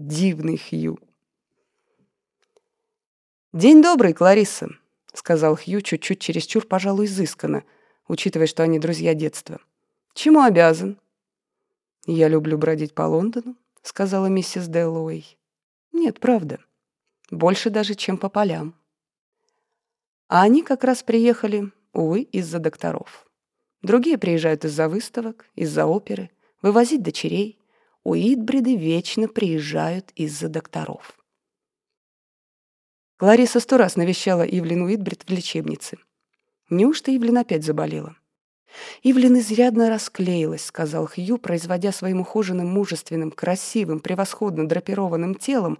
Дивный Хью. «День добрый, Кларисса», — сказал Хью чуть-чуть чересчур, пожалуй, изысканно, учитывая, что они друзья детства. «Чему обязан?» «Я люблю бродить по Лондону», — сказала миссис Дэллоуэй. «Нет, правда. Больше даже, чем по полям». А они как раз приехали, увы, из-за докторов. Другие приезжают из-за выставок, из-за оперы, вывозить дочерей. Уитбриды вечно приезжают из-за докторов. Клариса сто раз навещала Ивлин Уитбрид в лечебнице. Неужто Ивлин опять заболела? Ивлин изрядно расклеилась, сказал Хью, производя своим ухоженным, мужественным, красивым, превосходно драпированным телом.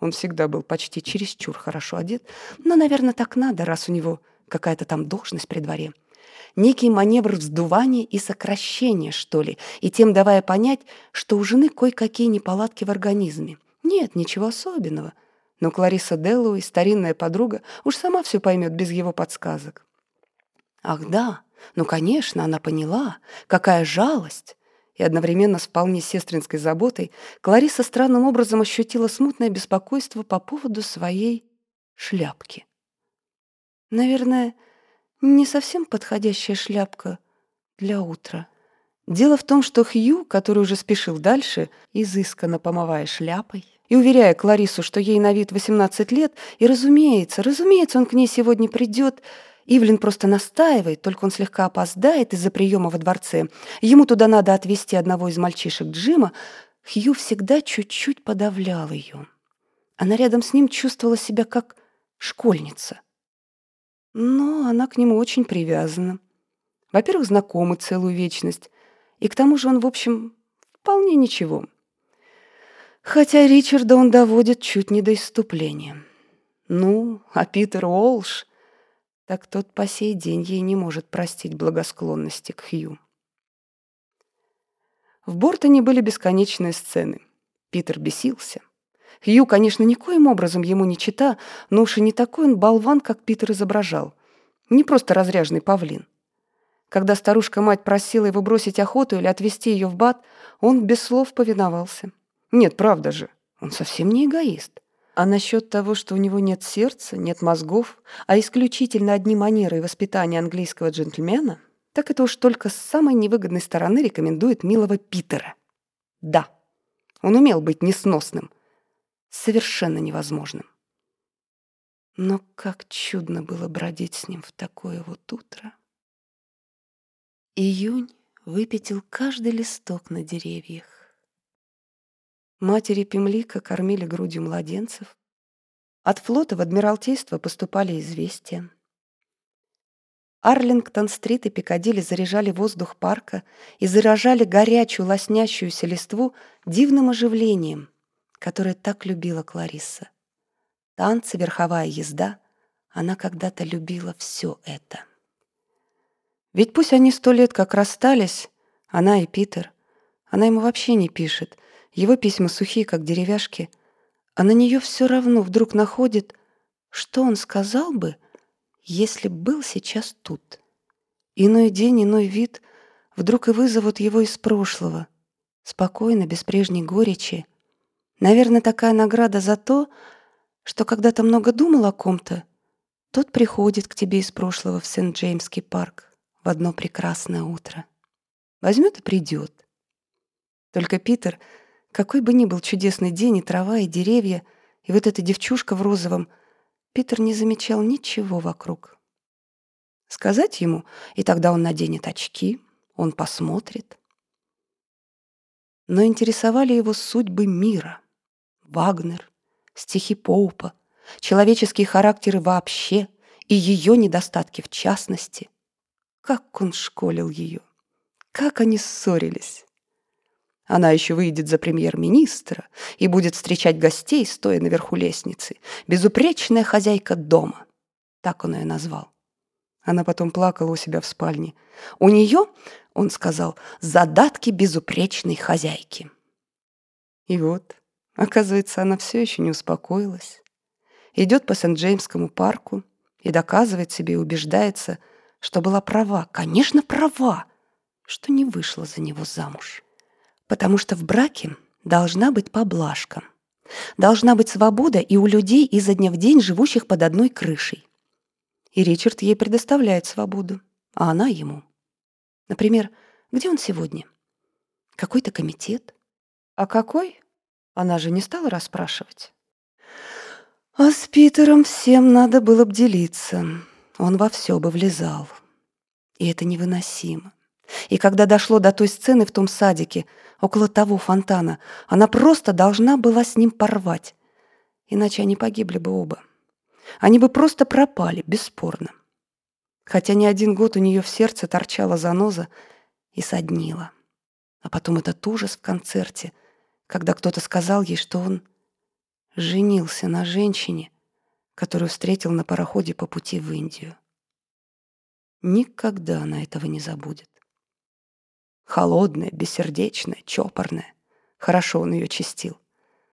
Он всегда был почти чересчур хорошо одет, но, наверное, так надо, раз у него какая-то там должность при дворе. Некий маневр вздувания и сокращения, что ли, и тем давая понять, что у жены кое-какие неполадки в организме. Нет, ничего особенного — но Клариса Деллоуи, старинная подруга, уж сама все поймет без его подсказок. Ах да, ну, конечно, она поняла, какая жалость. И одновременно с вполне сестринской заботой Клариса странным образом ощутила смутное беспокойство по поводу своей шляпки. Наверное, не совсем подходящая шляпка для утра. Дело в том, что Хью, который уже спешил дальше, изысканно помывая шляпой, и уверяя Кларису, что ей на вид 18 лет, и, разумеется, разумеется, он к ней сегодня придет, Ивлин просто настаивает, только он слегка опоздает из-за приема во дворце. Ему туда надо отвезти одного из мальчишек Джима. Хью всегда чуть-чуть подавлял ее. Она рядом с ним чувствовала себя как школьница. Но она к нему очень привязана. Во-первых, знакомы целую вечность. И к тому же он, в общем, вполне ничего. Хотя Ричарда он доводит чуть не до иступления. Ну, а Питер Уолш, так тот по сей день ей не может простить благосклонности к Хью. В Бортоне были бесконечные сцены. Питер бесился. Хью, конечно, никоим образом ему не чита, но уж и не такой он болван, как Питер изображал. Не просто разряженный павлин. Когда старушка-мать просила его бросить охоту или отвезти ее в бат, он без слов повиновался. Нет, правда же, он совсем не эгоист. А насчет того, что у него нет сердца, нет мозгов, а исключительно одни манеры и воспитание английского джентльмена, так это уж только с самой невыгодной стороны рекомендует милого Питера. Да, он умел быть несносным, совершенно невозможным. Но как чудно было бродить с ним в такое вот утро. Июнь выпятил каждый листок на деревьях. Матери Пемлика кормили грудью младенцев. От флота в Адмиралтейство поступали известия. Арлингтон-стрит и Пикадилли заряжали воздух парка и заражали горячую лоснящуюся листву дивным оживлением, которое так любила Кларисса. Танцы, верховая езда — она когда-то любила все это. Ведь пусть они сто лет как расстались, она и Питер, она ему вообще не пишет, его письма сухие, как деревяшки, а на нее все равно вдруг находит, что он сказал бы, если был сейчас тут. Иной день, иной вид вдруг и вызовут его из прошлого, спокойно, без прежней горечи. Наверное, такая награда за то, что когда то много думал о ком-то, тот приходит к тебе из прошлого в Сент-Джеймский парк в одно прекрасное утро. Возьмет и придет. Только Питер — какой бы ни был чудесный день, и трава, и деревья, и вот эта девчушка в розовом, Питер не замечал ничего вокруг. Сказать ему, и тогда он наденет очки, он посмотрит. Но интересовали его судьбы мира. Вагнер, стихи Поупа, человеческие характеры вообще и ее недостатки в частности. Как он школил ее, как они ссорились. Она еще выйдет за премьер-министра и будет встречать гостей, стоя наверху лестницы. Безупречная хозяйка дома. Так он ее назвал. Она потом плакала у себя в спальне. У нее, он сказал, задатки безупречной хозяйки. И вот, оказывается, она все еще не успокоилась. Идет по Сент-Джеймскому парку и доказывает себе и убеждается, что была права, конечно, права, что не вышла за него замуж потому что в браке должна быть поблажка. Должна быть свобода и у людей изо дня в день, живущих под одной крышей. И Ричард ей предоставляет свободу, а она ему. Например, где он сегодня? Какой-то комитет. А какой? Она же не стала расспрашивать. А с Питером всем надо было б делиться. Он во все бы влезал. И это невыносимо. И когда дошло до той сцены в том садике, около того фонтана, она просто должна была с ним порвать. Иначе они погибли бы оба. Они бы просто пропали, бесспорно. Хотя не один год у нее в сердце торчала заноза и соднила. А потом этот ужас в концерте, когда кто-то сказал ей, что он женился на женщине, которую встретил на пароходе по пути в Индию. Никогда она этого не забудет. Холодная, бессердечная, чопорная. Хорошо он ее чистил.